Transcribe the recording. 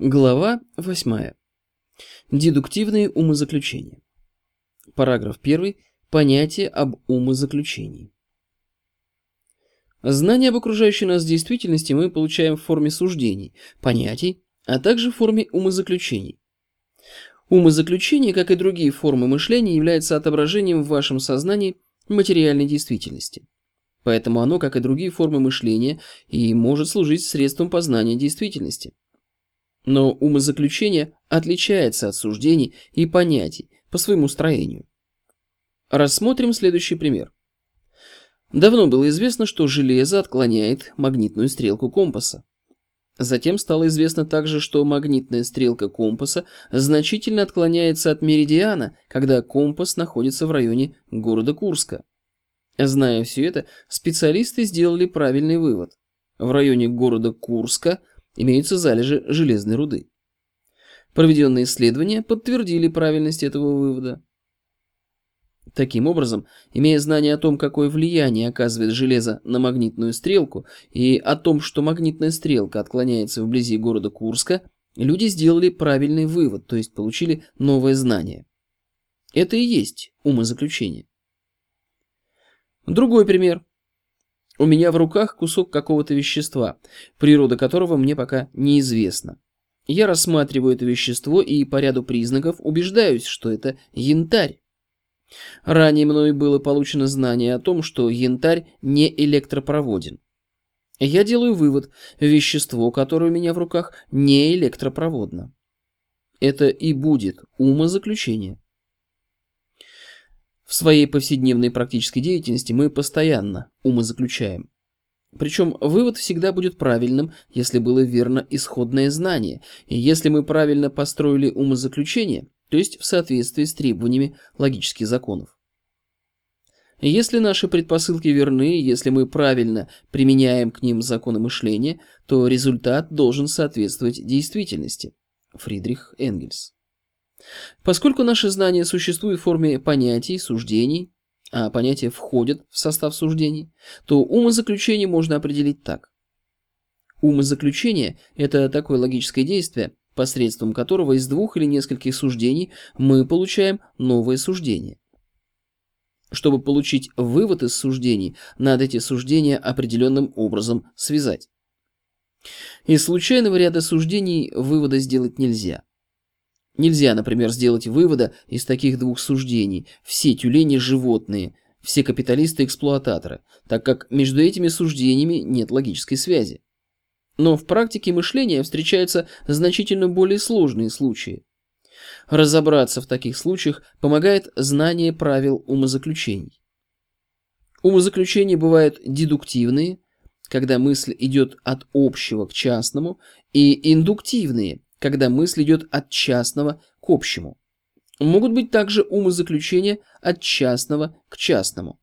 Глава 8. Дедуктивные умозаключения. Параграф 1. Понятие об умозаключении. Знание об окружающей нас действительности мы получаем в форме суждений, понятий, а также в форме умозаключений. Умозаключение, как и другие формы мышления, является отображением в вашем сознании материальной действительности. Поэтому оно, как и другие формы мышления, и может служить средством познания действительности. Но умозаключение отличается от суждений и понятий по своему строению. Рассмотрим следующий пример. Давно было известно, что железо отклоняет магнитную стрелку компаса. Затем стало известно также, что магнитная стрелка компаса значительно отклоняется от меридиана, когда компас находится в районе города Курска. Зная все это, специалисты сделали правильный вывод. В районе города Курска – имеются залежи железной руды. Проведенные исследования подтвердили правильность этого вывода. Таким образом, имея знание о том, какое влияние оказывает железо на магнитную стрелку и о том, что магнитная стрелка отклоняется вблизи города Курска, люди сделали правильный вывод, то есть получили новое знание. Это и есть умозаключение. Другой пример. У меня в руках кусок какого-то вещества, природа которого мне пока неизвестна. Я рассматриваю это вещество и по ряду признаков убеждаюсь, что это янтарь. Ранее мной было получено знание о том, что янтарь не электропроводен. Я делаю вывод, вещество, которое у меня в руках, не электропроводно. Это и будет умозаключение. В своей повседневной практической деятельности мы постоянно умозаключаем. Причем вывод всегда будет правильным, если было верно исходное знание, и если мы правильно построили умозаключение, то есть в соответствии с требованиями логических законов. Если наши предпосылки верны, если мы правильно применяем к ним законы мышления, то результат должен соответствовать действительности. Фридрих Энгельс Поскольку наше знание существует в форме понятий, суждений, а понятия входят в состав суждений, то умозаключение можно определить так. Умозаключение – это такое логическое действие, посредством которого из двух или нескольких суждений мы получаем новое суждение. Чтобы получить вывод из суждений, надо эти суждения определенным образом связать. Из случайного ряда суждений вывода сделать нельзя. Нельзя, например, сделать вывода из таких двух суждений. Все тюлени – животные, все капиталисты – эксплуататоры, так как между этими суждениями нет логической связи. Но в практике мышления встречаются значительно более сложные случаи. Разобраться в таких случаях помогает знание правил умозаключений. Умозаключения бывают дедуктивные, когда мысль идет от общего к частному, и индуктивные, когда мысль идет от частного к общему. Могут быть также умозаключения от частного к частному.